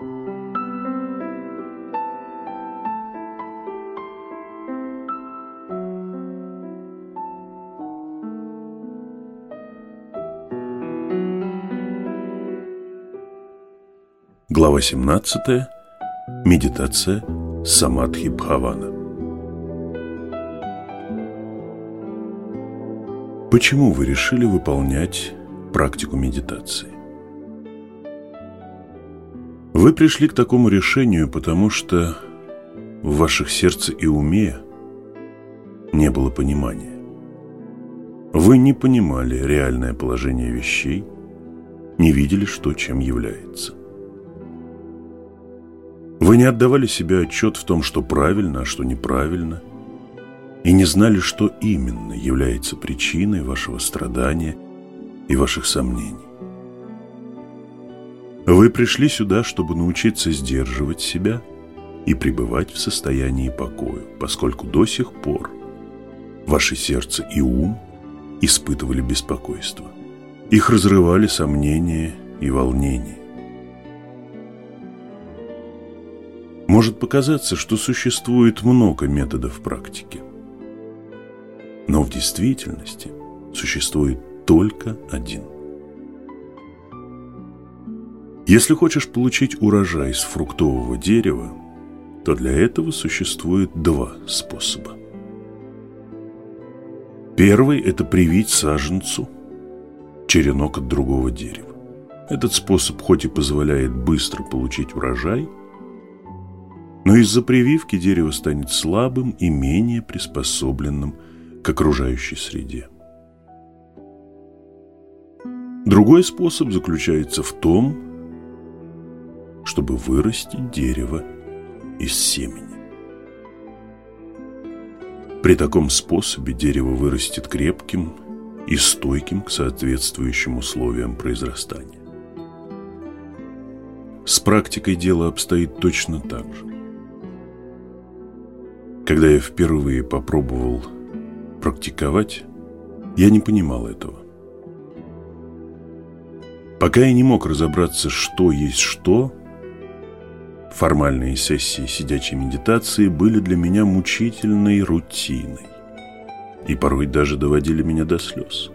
Глава 17. Медитация Самадхи Бхавана. Почему вы решили выполнять практику медитации? Вы пришли к такому решению, потому что в ваших сердце и уме не было понимания. Вы не понимали реальное положение вещей, не видели, что чем является. Вы не отдавали себе отчет в том, что правильно, а что неправильно, и не знали, что именно является причиной вашего страдания и ваших сомнений. Вы пришли сюда, чтобы научиться сдерживать себя и пребывать в состоянии покоя, поскольку до сих пор ваше сердце и ум испытывали беспокойство. Их разрывали сомнения и волнения. Может показаться, что существует много методов практики. Но в действительности существует только один. Если хочешь получить урожай из фруктового дерева, то для этого существует два способа. Первый – это привить саженцу черенок от другого дерева. Этот способ хоть и позволяет быстро получить урожай – но из-за прививки дерево станет слабым и менее приспособленным к окружающей среде. Другой способ заключается в том, чтобы вырастить дерево из семени. При таком способе дерево вырастет крепким и стойким к соответствующим условиям произрастания. С практикой дело обстоит точно так же. Когда я впервые попробовал практиковать, я не понимал этого. Пока я не мог разобраться, что есть что, формальные сессии сидячей медитации были для меня мучительной рутиной и порой даже доводили меня до слез.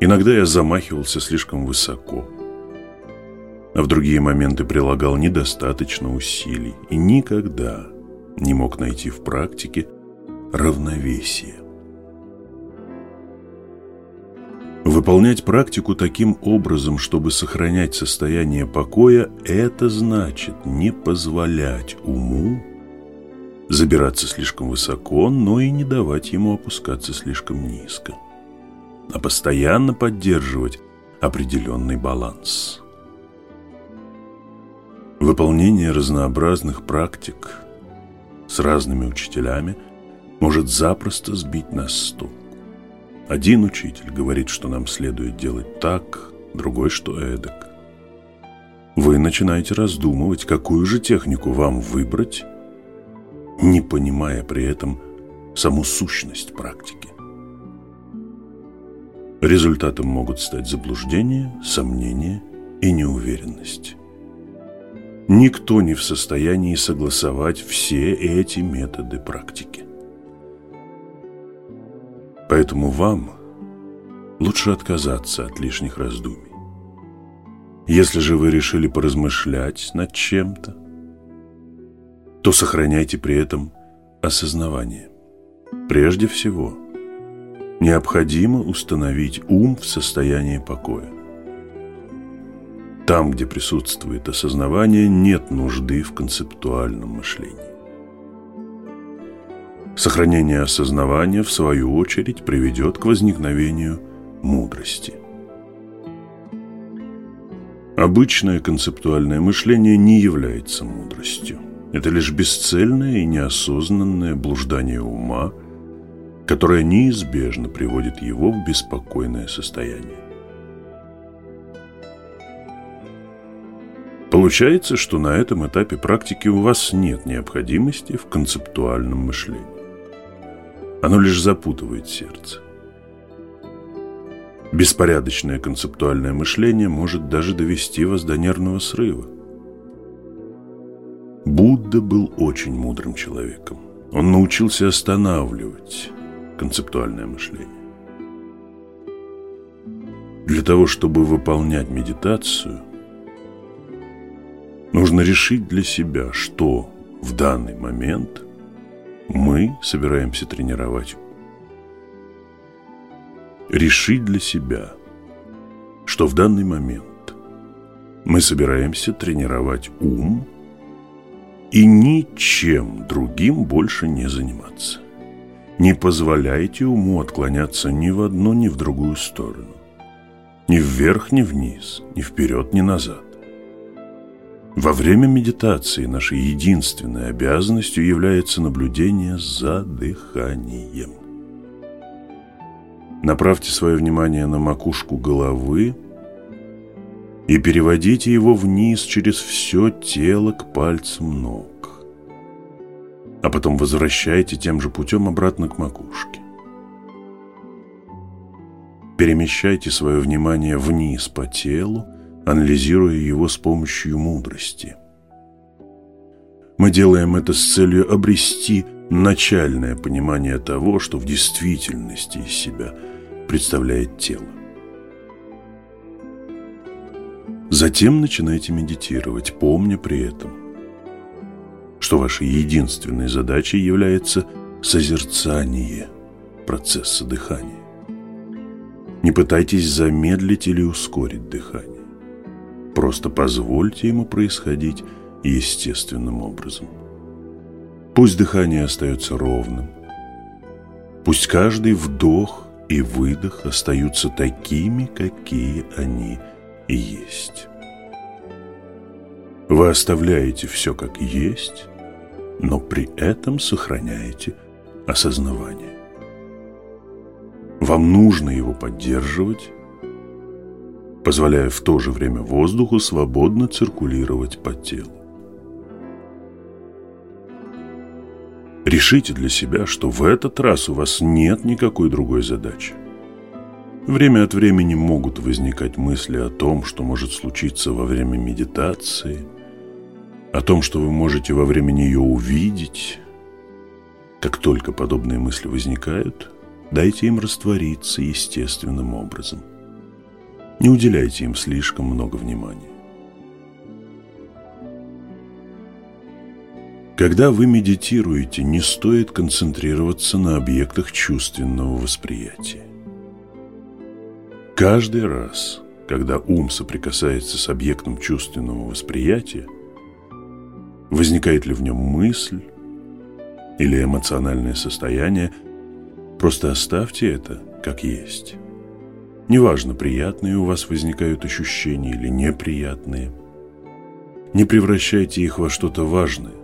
Иногда я замахивался слишком высоко – а в другие моменты прилагал недостаточно усилий и никогда не мог найти в практике равновесие. Выполнять практику таким образом, чтобы сохранять состояние покоя, это значит не позволять уму забираться слишком высоко, но и не давать ему опускаться слишком низко, а постоянно поддерживать определенный баланс. Выполнение разнообразных практик с разными учителями может запросто сбить нас с толку. Один учитель говорит, что нам следует делать так, другой, что эдак. Вы начинаете раздумывать, какую же технику вам выбрать, не понимая при этом саму сущность практики. Результатом могут стать заблуждение, сомнение и неуверенность. Никто не в состоянии согласовать все эти методы практики. Поэтому вам лучше отказаться от лишних раздумий. Если же вы решили поразмышлять над чем-то, то сохраняйте при этом осознавание. Прежде всего, необходимо установить ум в состоянии покоя. Там, где присутствует осознавание, нет нужды в концептуальном мышлении. Сохранение осознавания, в свою очередь, приведет к возникновению мудрости. Обычное концептуальное мышление не является мудростью. Это лишь бесцельное и неосознанное блуждание ума, которое неизбежно приводит его в беспокойное состояние. Получается, что на этом этапе практики у вас нет необходимости в концептуальном мышлении. Оно лишь запутывает сердце. Беспорядочное концептуальное мышление может даже довести вас до нервного срыва. Будда был очень мудрым человеком. Он научился останавливать концептуальное мышление. Для того, чтобы выполнять медитацию, нужно решить для себя, что в данный момент мы собираемся тренировать. Решить для себя, что в данный момент мы собираемся тренировать ум и ничем другим больше не заниматься. Не позволяйте уму отклоняться ни в одну, ни в другую сторону. Ни вверх, ни вниз, ни вперед, ни назад. Во время медитации нашей единственной обязанностью является наблюдение за дыханием. Направьте свое внимание на макушку головы и переводите его вниз через все тело к пальцам ног. А потом возвращайте тем же путем обратно к макушке. Перемещайте свое внимание вниз по телу, анализируя его с помощью мудрости. Мы делаем это с целью обрести начальное понимание того, что в действительности из себя представляет тело. Затем начинайте медитировать, помня при этом, что вашей единственной задачей является созерцание процесса дыхания. Не пытайтесь замедлить или ускорить дыхание. Просто позвольте ему происходить естественным образом. Пусть дыхание остается ровным. Пусть каждый вдох и выдох остаются такими, какие они есть. Вы оставляете все как есть, но при этом сохраняете осознавание. Вам нужно его поддерживать, позволяя в то же время воздуху свободно циркулировать по телу. Решите для себя, что в этот раз у вас нет никакой другой задачи. Время от времени могут возникать мысли о том, что может случиться во время медитации, о том, что вы можете во время нее увидеть. Как только подобные мысли возникают, дайте им раствориться естественным образом. Не уделяйте им слишком много внимания. Когда вы медитируете, не стоит концентрироваться на объектах чувственного восприятия. Каждый раз, когда ум соприкасается с объектом чувственного восприятия, возникает ли в нем мысль или эмоциональное состояние, просто оставьте это как есть. Неважно, приятные у вас возникают ощущения или неприятные. Не превращайте их во что-то важное.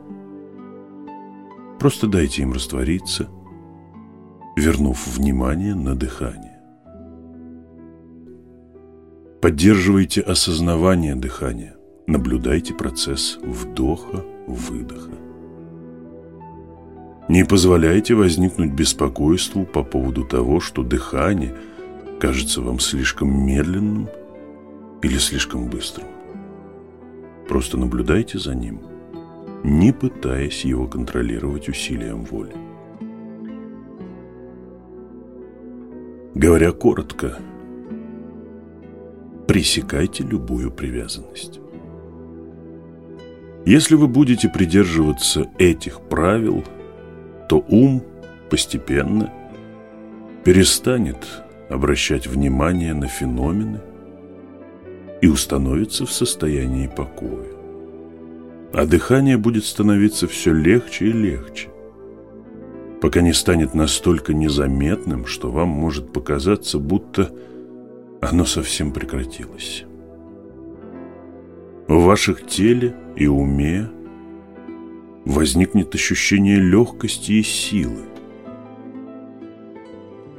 Просто дайте им раствориться, вернув внимание на дыхание. Поддерживайте осознавание дыхания. Наблюдайте процесс вдоха-выдоха. Не позволяйте возникнуть беспокойству по поводу того, что дыхание – кажется вам слишком медленным или слишком быстрым. Просто наблюдайте за ним, не пытаясь его контролировать усилием воли. Говоря коротко, пресекайте любую привязанность. Если вы будете придерживаться этих правил, то ум постепенно перестанет обращать внимание на феномены и установится в состоянии покоя. А дыхание будет становиться все легче и легче, пока не станет настолько незаметным, что вам может показаться, будто оно совсем прекратилось. В ваших теле и уме возникнет ощущение легкости и силы,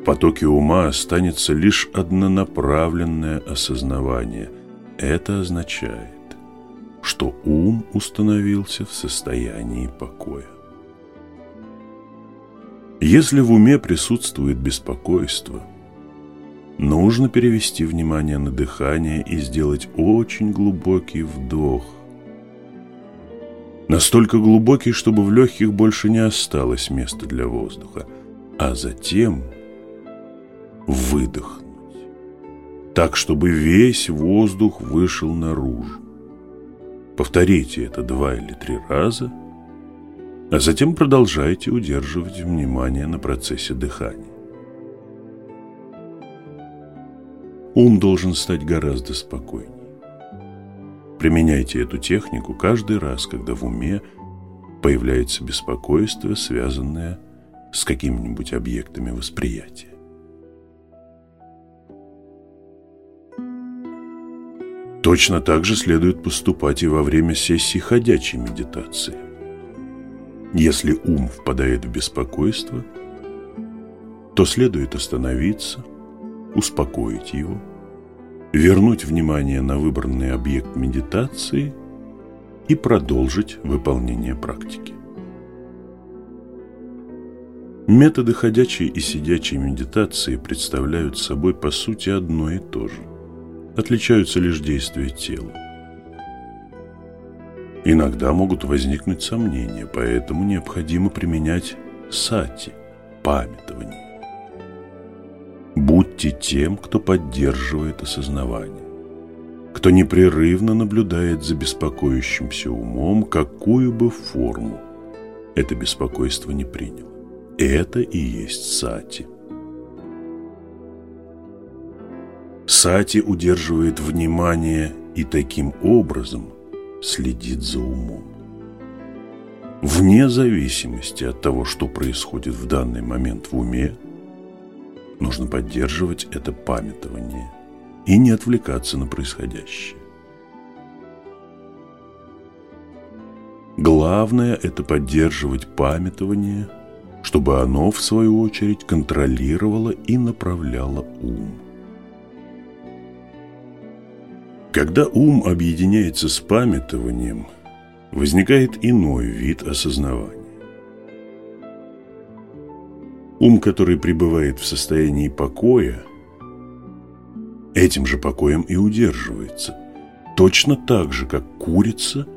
потоке ума останется лишь однонаправленное осознавание. Это означает, что ум установился в состоянии покоя. Если в уме присутствует беспокойство, нужно перевести внимание на дыхание и сделать очень глубокий вдох. Настолько глубокий, чтобы в легких больше не осталось места для воздуха, а затем выдохнуть, так, чтобы весь воздух вышел наружу. Повторите это два или три раза, а затем продолжайте удерживать внимание на процессе дыхания. Ум должен стать гораздо спокойнее. Применяйте эту технику каждый раз, когда в уме появляется беспокойство, связанное с какими-нибудь объектами восприятия. Точно так же следует поступать и во время сессии ходячей медитации. Если ум впадает в беспокойство, то следует остановиться, успокоить его, вернуть внимание на выбранный объект медитации и продолжить выполнение практики. Методы ходячей и сидячей медитации представляют собой по сути одно и то же. Отличаются лишь действия тела. Иногда могут возникнуть сомнения, поэтому необходимо применять сати, памятование. Будьте тем, кто поддерживает осознавание, кто непрерывно наблюдает за беспокоящимся умом, какую бы форму это беспокойство не приняло. Это и есть сати. Сати удерживает внимание и таким образом следит за умом. Вне зависимости от того, что происходит в данный момент в уме, нужно поддерживать это памятование и не отвлекаться на происходящее. Главное – это поддерживать памятование, чтобы оно, в свою очередь, контролировало и направляло ум. Когда ум объединяется с памятованием, возникает иной вид осознавания. Ум, который пребывает в состоянии покоя, этим же покоем и удерживается, точно так же, как курица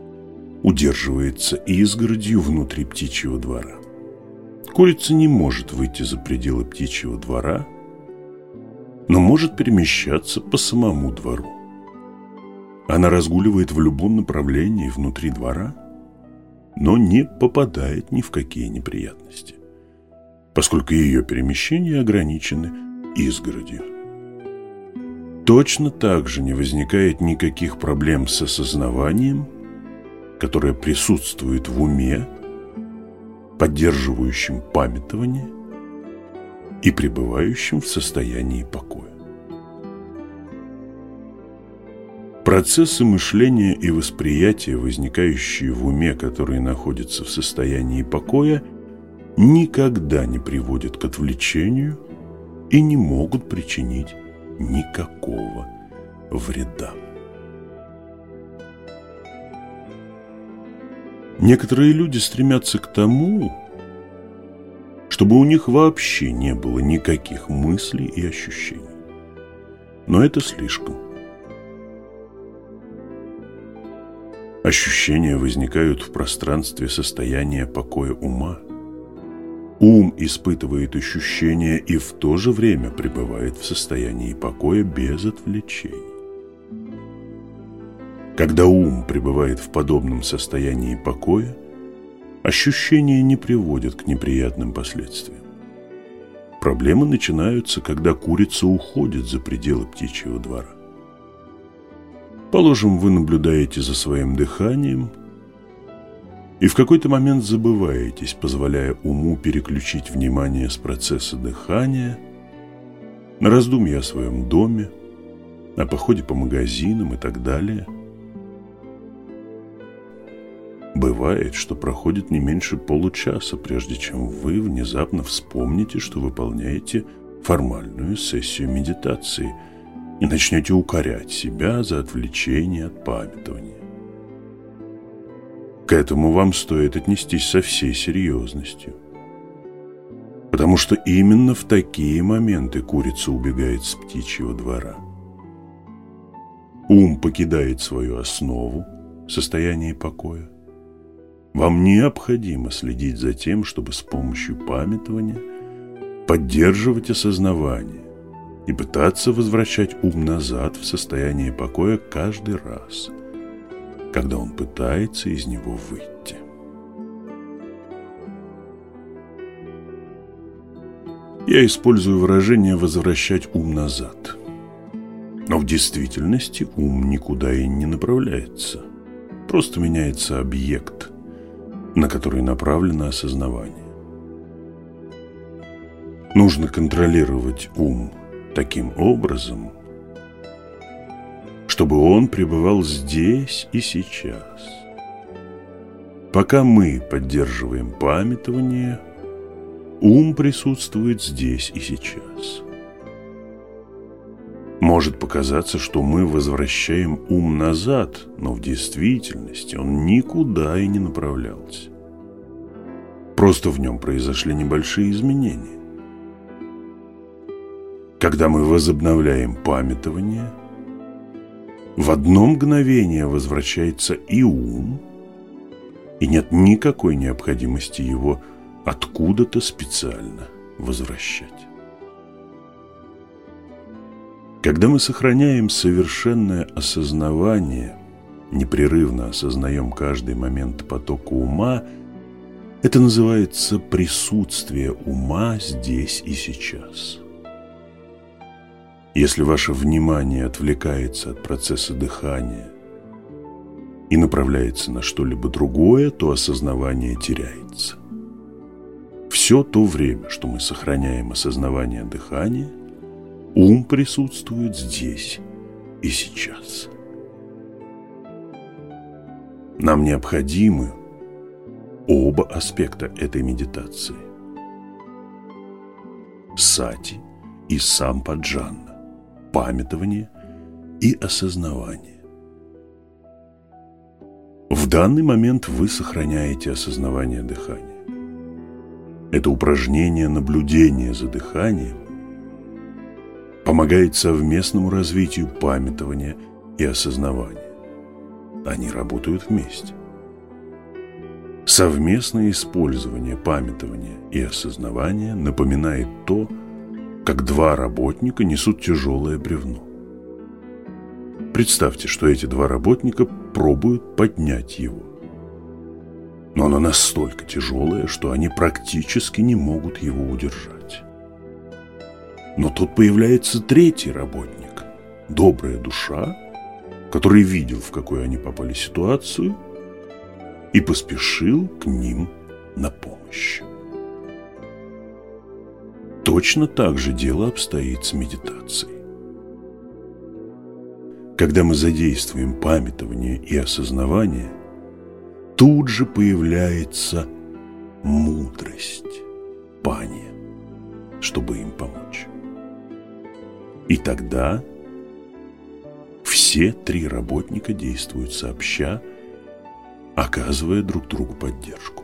удерживается изгородью внутри птичьего двора. Курица не может выйти за пределы птичьего двора, но может перемещаться по самому двору. Она разгуливает в любом направлении внутри двора, но не попадает ни в какие неприятности поскольку ее перемещения ограничены изгородью. Точно так же не возникает никаких проблем с осознаванием, которое присутствует в уме, поддерживающем памятование и пребывающем в состоянии покоя. Процессы мышления и восприятия, возникающие в уме, которые находятся в состоянии покоя – никогда не приводят к отвлечению и не могут причинить никакого вреда. Некоторые люди стремятся к тому, чтобы у них вообще не было никаких мыслей и ощущений. Но это слишком. Ощущения возникают в пространстве состояния покоя ума – Ум испытывает ощущения и в то же время пребывает в состоянии покоя без отвлечений. Когда ум пребывает в подобном состоянии покоя, ощущения не приводят к неприятным последствиям. Проблемы начинаются, когда курица уходит за пределы птичьего двора. Положим, вы наблюдаете за своим дыханием – и в какой-то момент забываетесь, позволяя уму переключить внимание с процесса дыхания на раздумья о своем доме, о походе по магазинам и так далее. Бывает, что проходит не меньше получаса, прежде чем вы внезапно вспомните, что выполняете формальную сессию медитации и начнете укорять себя за отвлечение от памятования. К этому вам стоит отнестись со всей серьезностью. Потому что именно в такие моменты курица убегает с птичьего двора. Ум покидает свою основу, состояние покоя. Вам необходимо следить за тем, чтобы с помощью памятования поддерживать осознавание и пытаться возвращать ум назад в состояние покоя каждый раз, когда он пытается из него выйти. Я использую выражение «возвращать ум назад». Но в действительности ум никуда и не направляется. Просто меняется объект, на который направлено осознавание. Нужно контролировать ум таким образом, чтобы он пребывал здесь и сейчас. Пока мы поддерживаем памятование – Ум присутствует здесь и сейчас. Может показаться, что мы возвращаем ум назад, но в действительности он никуда и не направлялся. Просто в нем произошли небольшие изменения. Когда мы возобновляем памятование, в одно мгновение возвращается и ум, и нет никакой необходимости его откуда-то специально возвращать. Когда мы сохраняем совершенное осознавание, непрерывно осознаем каждый момент потока ума, это называется присутствие ума здесь и сейчас. Если ваше внимание отвлекается от процесса дыхания и направляется на что-либо другое, то осознавание теряется. Все то время, что мы сохраняем осознавание дыхания, ум присутствует здесь и сейчас. Нам необходимы оба аспекта этой медитации. Сати и сампаджанна, памятование и осознавание. В данный момент вы сохраняете осознавание дыхания. Это упражнение наблюдения за дыханием помогает совместному развитию памятования и осознавания. Они работают вместе. Совместное использование памятования и осознавания напоминает то, как два работника несут тяжелое бревно. Представьте, что эти два работника пробуют поднять его но оно настолько тяжелое, что они практически не могут его удержать. Но тут появляется третий работник, добрая душа, который видел, в какую они попали ситуацию, и поспешил к ним на помощь. Точно так же дело обстоит с медитацией. Когда мы задействуем памятование и осознавание – тут же появляется мудрость, пания, чтобы им помочь. И тогда все три работника действуют сообща, оказывая друг другу поддержку.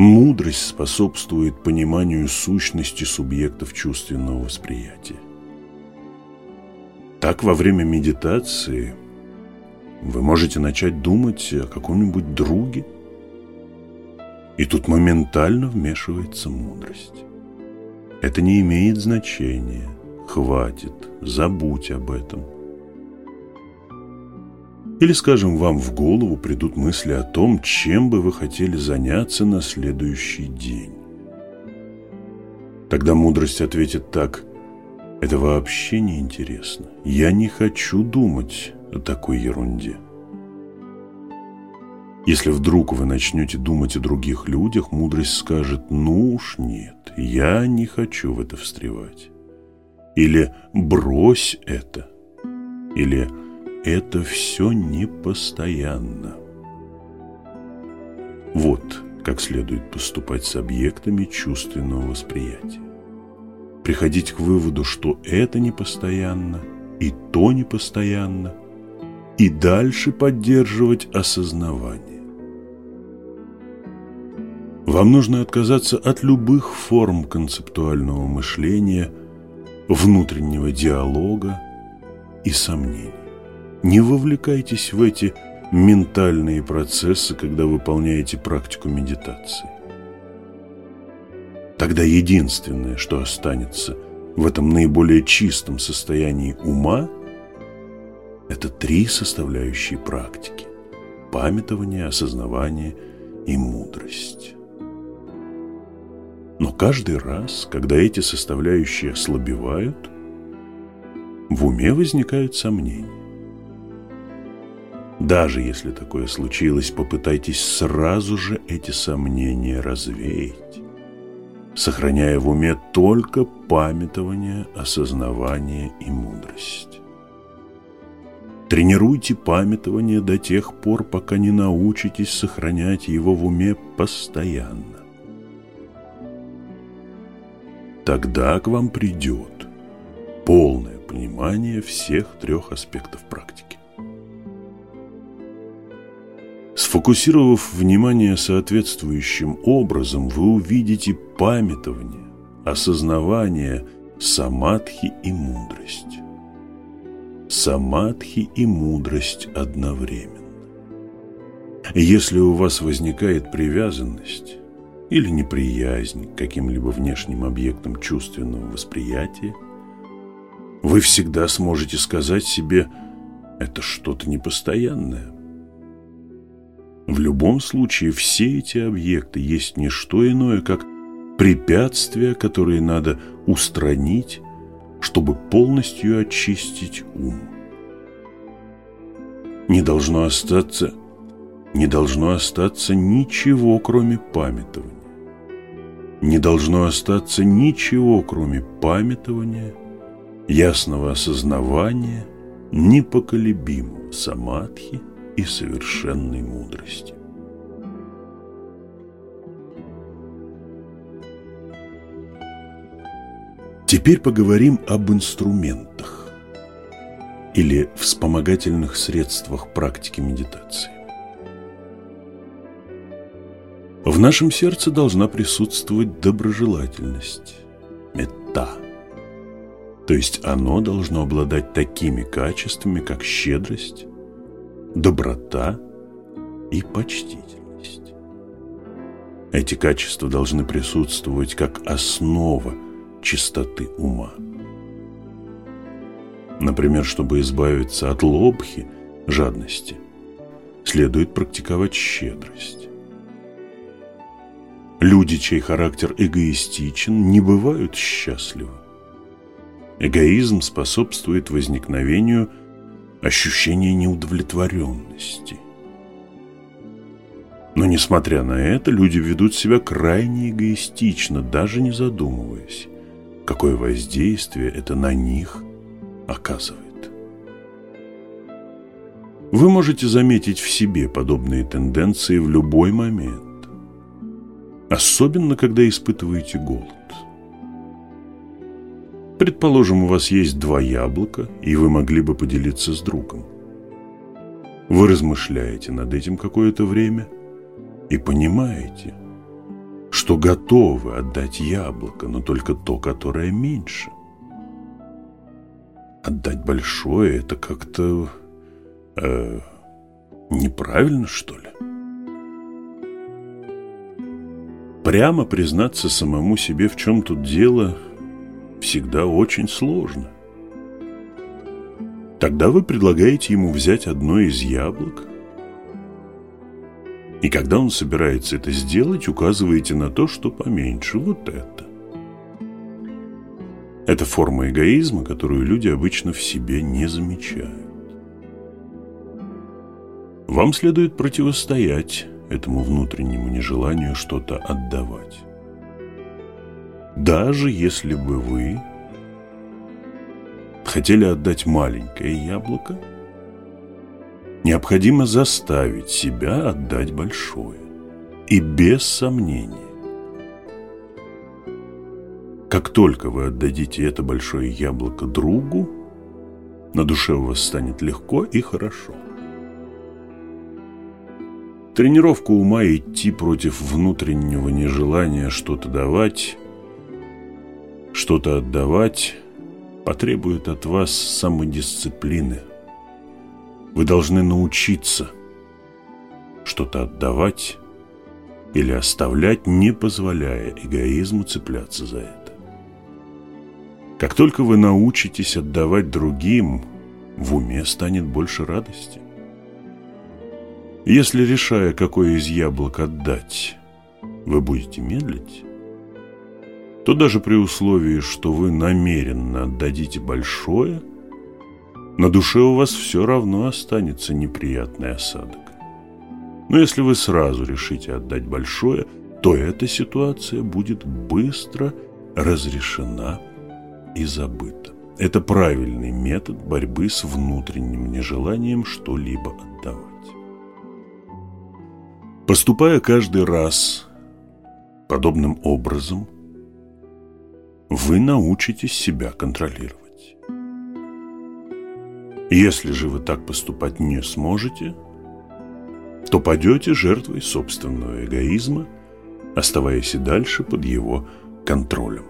Мудрость способствует пониманию сущности субъектов чувственного восприятия. Так во время медитации – вы можете начать думать о каком-нибудь друге, и тут моментально вмешивается мудрость. Это не имеет значения. Хватит, забудь об этом. Или, скажем, вам в голову придут мысли о том, чем бы вы хотели заняться на следующий день. Тогда мудрость ответит так, это вообще не интересно. Я не хочу думать о такой ерунде. Если вдруг вы начнете думать о других людях, мудрость скажет «ну уж нет, я не хочу в это встревать». Или «брось это». Или «это все непостоянно». Вот как следует поступать с объектами чувственного восприятия. Приходить к выводу, что это непостоянно и то непостоянно, и дальше поддерживать осознавание. Вам нужно отказаться от любых форм концептуального мышления, внутреннего диалога и сомнений. Не вовлекайтесь в эти ментальные процессы, когда выполняете практику медитации. Тогда единственное, что останется в этом наиболее чистом состоянии ума, это три составляющие практики – памятование, осознавание и мудрость. Но каждый раз, когда эти составляющие ослабевают, в уме возникают сомнения. Даже если такое случилось, попытайтесь сразу же эти сомнения развеять, сохраняя в уме только памятование, осознавание и мудрость. Тренируйте памятование до тех пор, пока не научитесь сохранять его в уме постоянно. Тогда к вам придет полное понимание всех трех аспектов практики. Сфокусировав внимание соответствующим образом, вы увидите памятование, осознавание, самадхи и мудрость. Самадхи и мудрость одновременно. Если у вас возникает привязанность или неприязнь к каким-либо внешним объектам чувственного восприятия, вы всегда сможете сказать себе «это что-то непостоянное». В любом случае все эти объекты есть не что иное, как препятствия, которые надо устранить, чтобы полностью очистить ум. Не должно остаться, не должно остаться ничего, кроме памятования. Не должно остаться ничего, кроме памятования, ясного осознавания, непоколебимого самадхи и совершенной мудрости. Теперь поговорим об инструментах или вспомогательных средствах практики медитации. В нашем сердце должна присутствовать доброжелательность, мета. То есть оно должно обладать такими качествами, как щедрость, доброта и почтительность. Эти качества должны присутствовать как основа чистоты ума. Например, чтобы избавиться от лобхи, жадности, следует практиковать щедрость. Люди, чей характер эгоистичен, не бывают счастливы. Эгоизм способствует возникновению ощущение неудовлетворенности. Но, несмотря на это, люди ведут себя крайне эгоистично, даже не задумываясь, какое воздействие это на них оказывает. Вы можете заметить в себе подобные тенденции в любой момент, особенно когда испытываете голод. Предположим, у вас есть два яблока, и вы могли бы поделиться с другом. Вы размышляете над этим какое-то время и понимаете, что готовы отдать яблоко, но только то, которое меньше. Отдать большое – это как-то э, неправильно, что ли? Прямо признаться самому себе, в чем тут дело – всегда очень сложно. Тогда вы предлагаете ему взять одно из яблок, и когда он собирается это сделать, указываете на то, что поменьше вот это. Это форма эгоизма, которую люди обычно в себе не замечают. Вам следует противостоять этому внутреннему нежеланию что-то отдавать. Даже если бы вы хотели отдать маленькое яблоко, необходимо заставить себя отдать большое. И без сомнения. Как только вы отдадите это большое яблоко другу, на душе у вас станет легко и хорошо. Тренировка ума идти против внутреннего нежелания что-то давать, что-то отдавать, потребует от вас самодисциплины. Вы должны научиться что-то отдавать или оставлять, не позволяя эгоизму цепляться за это. Как только вы научитесь отдавать другим, в уме станет больше радости. Если, решая, какое из яблок отдать, вы будете медлить, то даже при условии, что вы намеренно отдадите большое, на душе у вас все равно останется неприятный осадок. Но если вы сразу решите отдать большое, то эта ситуация будет быстро разрешена и забыта. Это правильный метод борьбы с внутренним нежеланием что-либо отдавать. Поступая каждый раз подобным образом, вы научитесь себя контролировать. Если же вы так поступать не сможете – то падете жертвой собственного эгоизма, оставаясь и дальше под его контролем.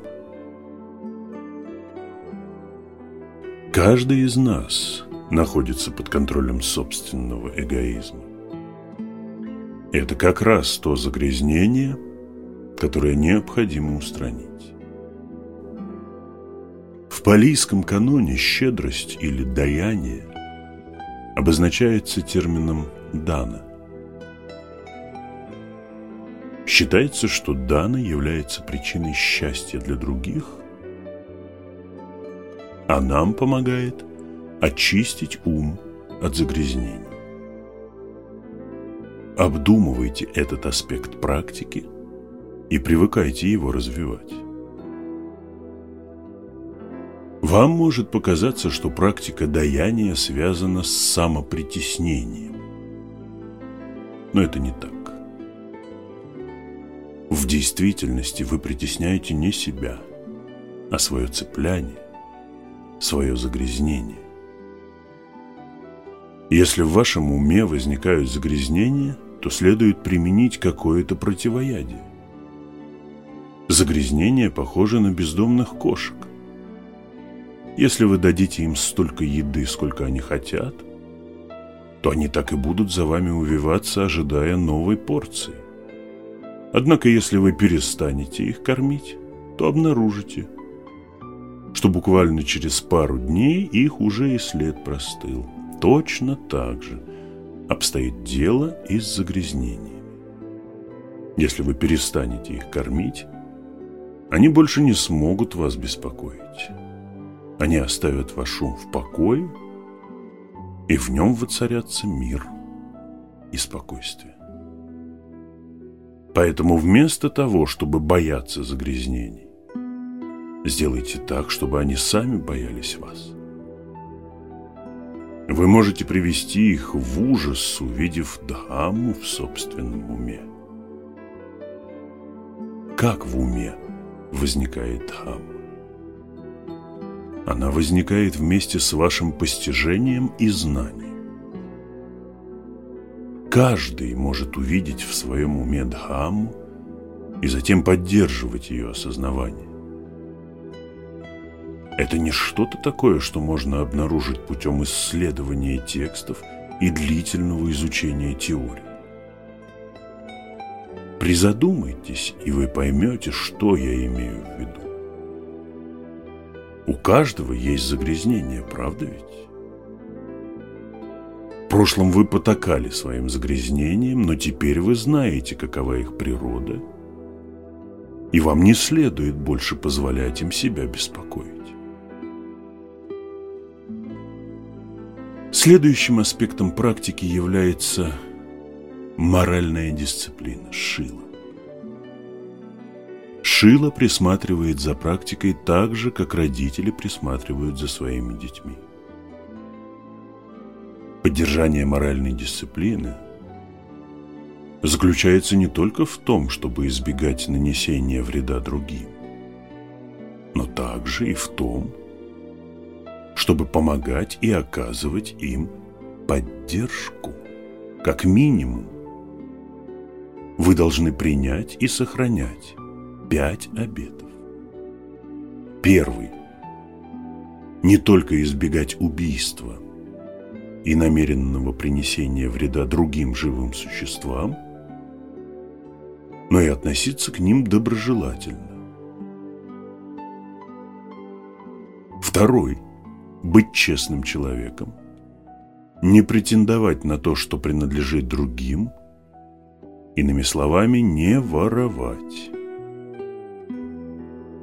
Каждый из нас находится под контролем собственного эгоизма. Это как раз то загрязнение, которое необходимо устранить. В палийском каноне щедрость или даяние обозначается термином «дана». Считается, что дана является причиной счастья для других, а нам помогает очистить ум от загрязнений. Обдумывайте этот аспект практики и привыкайте его развивать. Вам может показаться, что практика даяния связана с самопритеснением. Но это не так. В действительности вы притесняете не себя, а свое цепляние, свое загрязнение. Если в вашем уме возникают загрязнения, то следует применить какое-то противоядие. Загрязнения похожи на бездомных кошек. Если вы дадите им столько еды, сколько они хотят, то они так и будут за вами увиваться, ожидая новой порции. Однако, если вы перестанете их кормить, то обнаружите, что буквально через пару дней их уже и след простыл. Точно так же обстоит дело и с загрязнениями. Если вы перестанете их кормить, они больше не смогут вас беспокоить. Они оставят ваш ум в покое, и в нем воцарятся мир и спокойствие. Поэтому вместо того, чтобы бояться загрязнений, сделайте так, чтобы они сами боялись вас. Вы можете привести их в ужас, увидев Дхамму в собственном уме. Как в уме возникает Дхамма? Она возникает вместе с вашим постижением и знанием. Каждый может увидеть в своем уме Дхамму и затем поддерживать ее осознавание. Это не что-то такое, что можно обнаружить путем исследования текстов и длительного изучения теории. Призадумайтесь, и вы поймете, что я имею в виду. У каждого есть загрязнение, правда ведь? прошлом вы потакали своим загрязнением, но теперь вы знаете, какова их природа, и вам не следует больше позволять им себя беспокоить. Следующим аспектом практики является моральная дисциплина, шила. Шила присматривает за практикой так же, как родители присматривают за своими детьми. Поддержание моральной дисциплины заключается не только в том, чтобы избегать нанесения вреда другим, но также и в том, чтобы помогать и оказывать им поддержку, как минимум, вы должны принять и сохранять пять обетов. Первый. Не только избегать убийства и намеренного принесения вреда другим живым существам, но и относиться к ним доброжелательно. Второй – быть честным человеком, не претендовать на то, что принадлежит другим, иными словами, не воровать.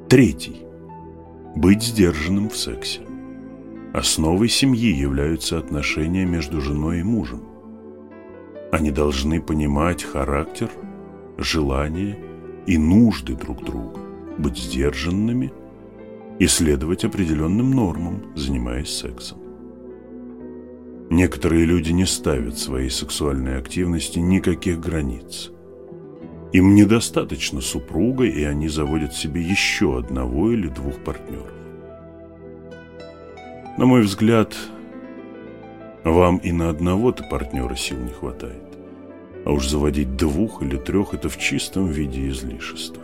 Третий – быть сдержанным в сексе. Основой семьи являются отношения между женой и мужем. Они должны понимать характер, желания и нужды друг друга, быть сдержанными – и следовать определенным нормам, занимаясь сексом. Некоторые люди не ставят своей сексуальной активности никаких границ. Им недостаточно супруга, и они заводят себе еще одного или двух партнеров. На мой взгляд, вам и на одного-то партнера сил не хватает. А уж заводить двух или трех – это в чистом виде излишества.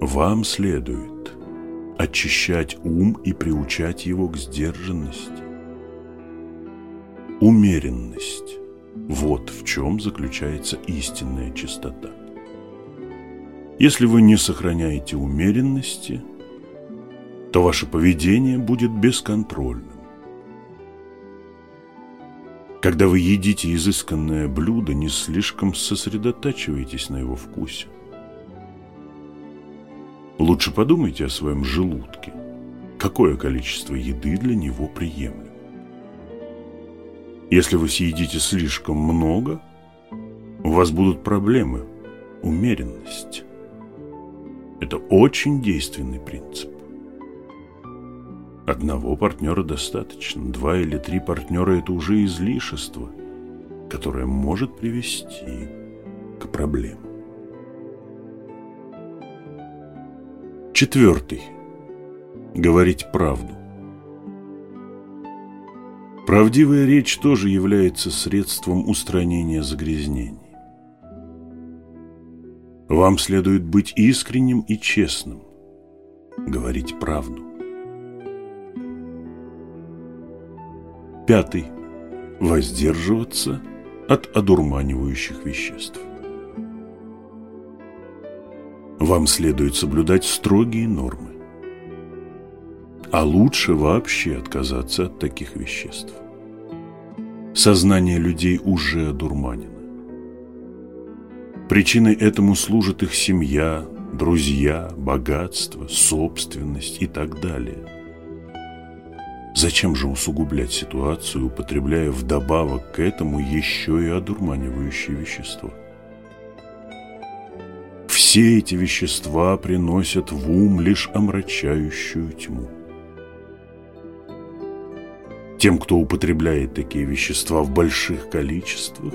Вам следует очищать ум и приучать его к сдержанности. Умеренность – вот в чем заключается истинная чистота. Если вы не сохраняете умеренности, то ваше поведение будет бесконтрольным. Когда вы едите изысканное блюдо, не слишком сосредотачивайтесь на его вкусе. Лучше подумайте о своем желудке. Какое количество еды для него приемлемо? Если вы съедите слишком много, у вас будут проблемы, умеренность. Это очень действенный принцип. Одного партнера достаточно, два или три партнера – это уже излишество, которое может привести к проблемам. Четвертый. Говорить правду. Правдивая речь тоже является средством устранения загрязнений. Вам следует быть искренним и честным, говорить правду. Пятый. Воздерживаться от одурманивающих веществ. Вам следует соблюдать строгие нормы. А лучше вообще отказаться от таких веществ. Сознание людей уже одурманено. Причиной этому служит их семья, друзья, богатство, собственность и так далее. Зачем же усугублять ситуацию, употребляя вдобавок к этому еще и одурманивающие вещества? Все эти вещества приносят в ум лишь омрачающую тьму. Тем, кто употребляет такие вещества в больших количествах,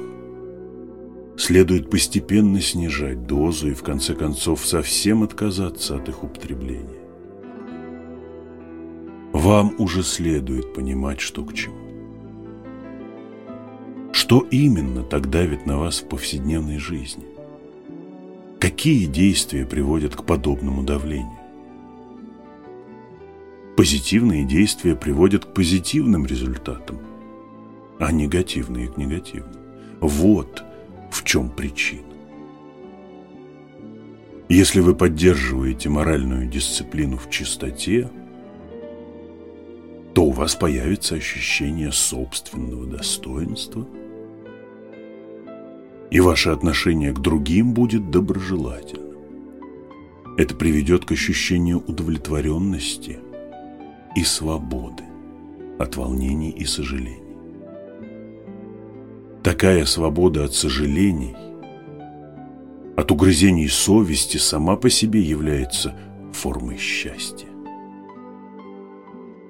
следует постепенно снижать дозу и в конце концов совсем отказаться от их употребления. Вам уже следует понимать, что к чему. Что именно так давит на вас в повседневной жизни? Какие действия приводят к подобному давлению? Позитивные действия приводят к позитивным результатам, а негативные к негативным. Вот в чем причина. Если вы поддерживаете моральную дисциплину в чистоте, то у вас появится ощущение собственного достоинства – и ваше отношение к другим будет доброжелательным. Это приведет к ощущению удовлетворенности и свободы от волнений и сожалений. Такая свобода от сожалений, от угрызений совести сама по себе является формой счастья.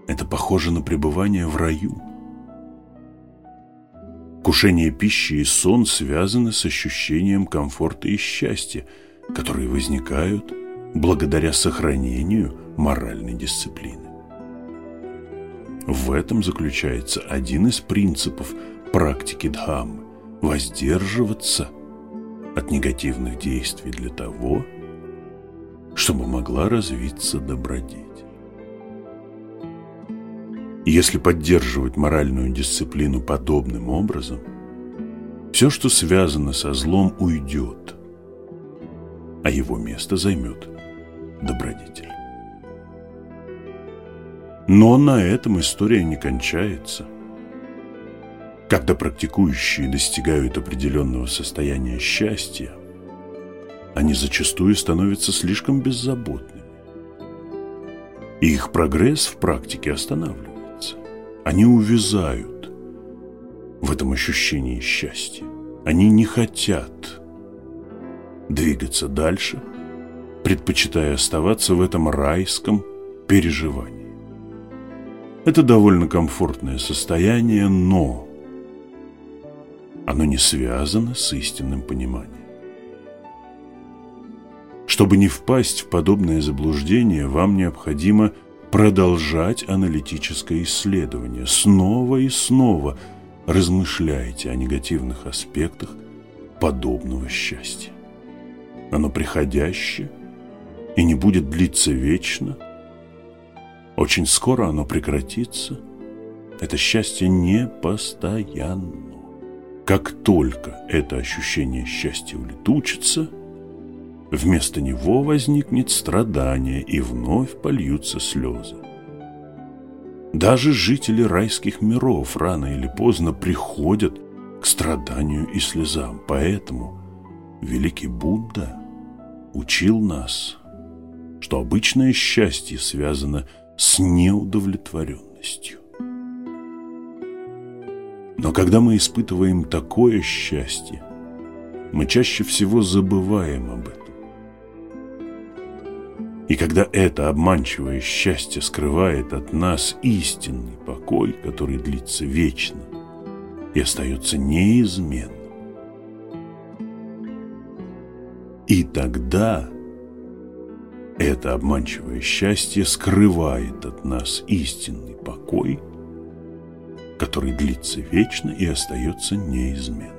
Это похоже на пребывание в раю – Вкушение пищи и сон связаны с ощущением комфорта и счастья, которые возникают благодаря сохранению моральной дисциплины. В этом заключается один из принципов практики Дхаммы – воздерживаться от негативных действий для того, чтобы могла развиться добродетель. Если поддерживать моральную дисциплину подобным образом, все, что связано со злом, уйдет, а его место займет добродетель. Но на этом история не кончается. Когда практикующие достигают определенного состояния счастья, они зачастую становятся слишком беззаботными. И их прогресс в практике останавливается. Они увязают в этом ощущении счастья. Они не хотят двигаться дальше, предпочитая оставаться в этом райском переживании. Это довольно комфортное состояние, но оно не связано с истинным пониманием. Чтобы не впасть в подобное заблуждение, вам необходимо продолжать аналитическое исследование. Снова и снова размышляйте о негативных аспектах подобного счастья. Оно приходящее и не будет длиться вечно. Очень скоро оно прекратится. Это счастье не постоянно. Как только это ощущение счастья улетучится, вместо него возникнет страдание и вновь польются слезы. Даже жители райских миров рано или поздно приходят к страданию и слезам. Поэтому великий Будда учил нас, что обычное счастье связано с неудовлетворенностью. Но когда мы испытываем такое счастье, мы чаще всего забываем об этом. И когда это обманчивое счастье скрывает от нас истинный покой, который длится вечно и остается неизменным, и тогда это обманчивое счастье скрывает от нас истинный покой – который длится вечно и остается неизменным.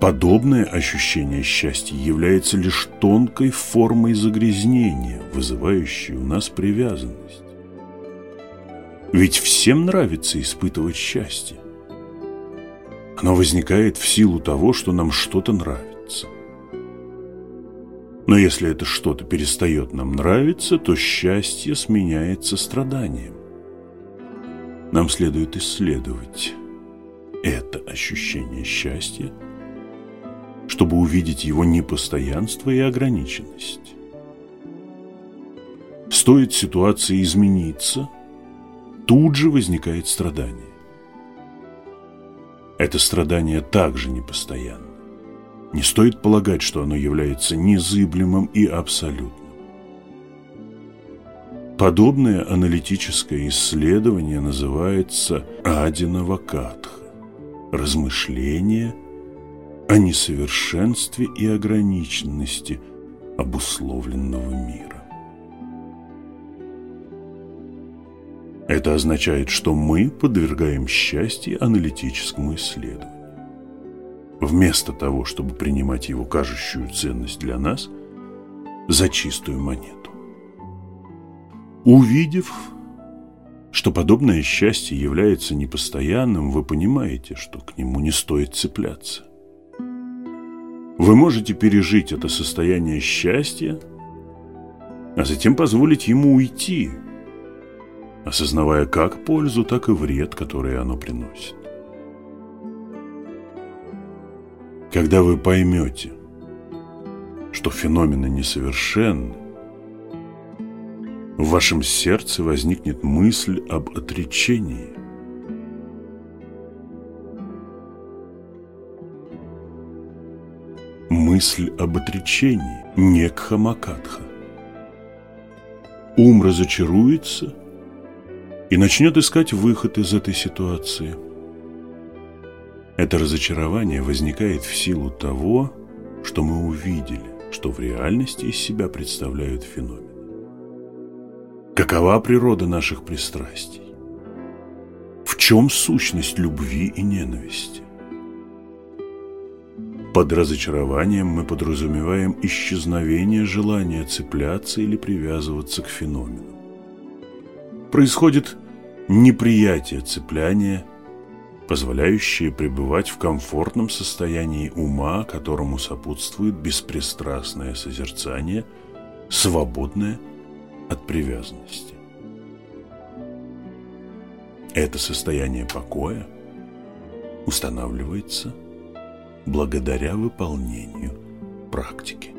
Подобное ощущение счастья является лишь тонкой формой загрязнения, вызывающей у нас привязанность. Ведь всем нравится испытывать счастье. Оно возникает в силу того, что нам что-то нравится. Но если это что-то перестает нам нравиться, то счастье сменяется страданием. Нам следует исследовать это ощущение счастья, чтобы увидеть его непостоянство и ограниченность. Стоит ситуации измениться, тут же возникает страдание. Это страдание также непостоянно. Не стоит полагать, что оно является незыблемым и абсолютным. Подобное аналитическое исследование называется Адинавакатха – размышление о несовершенстве и ограниченности обусловленного мира. Это означает, что мы подвергаем счастье аналитическому исследованию. Вместо того, чтобы принимать его кажущую ценность для нас за чистую монету. Увидев, что подобное счастье является непостоянным, вы понимаете, что к нему не стоит цепляться. Вы можете пережить это состояние счастья, а затем позволить ему уйти, осознавая как пользу, так и вред, который оно приносит. Когда вы поймете, что феномены несовершенны, в вашем сердце возникнет мысль об отречении. Мысль об отречении, не кхамакатха. Ум разочаруется и начнет искать выход из этой ситуации. Это разочарование возникает в силу того, что мы увидели, что в реальности из себя представляют феномен. Какова природа наших пристрастий? В чем сущность любви и ненависти? Под разочарованием мы подразумеваем исчезновение желания цепляться или привязываться к феномену. Происходит неприятие цепляния, позволяющее пребывать в комфортном состоянии ума, которому сопутствует беспристрастное созерцание, свободное от привязанности. Это состояние покоя устанавливается благодаря выполнению практики.